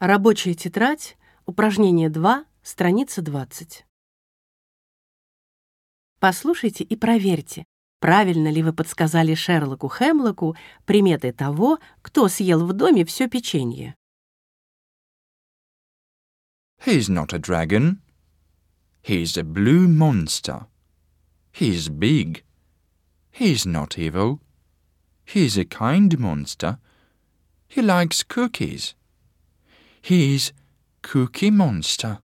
Рабочая тетрадь, упражнение 2, страница 20. Послушайте и проверьте, правильно ли вы подсказали Шерлоку Хемлоку приметы того, кто съел в доме все печенье. He's not a dragon. He's a blue monster. He's big. He's not evil. He's a kind monster. He likes cookies. He's Cookie Monster.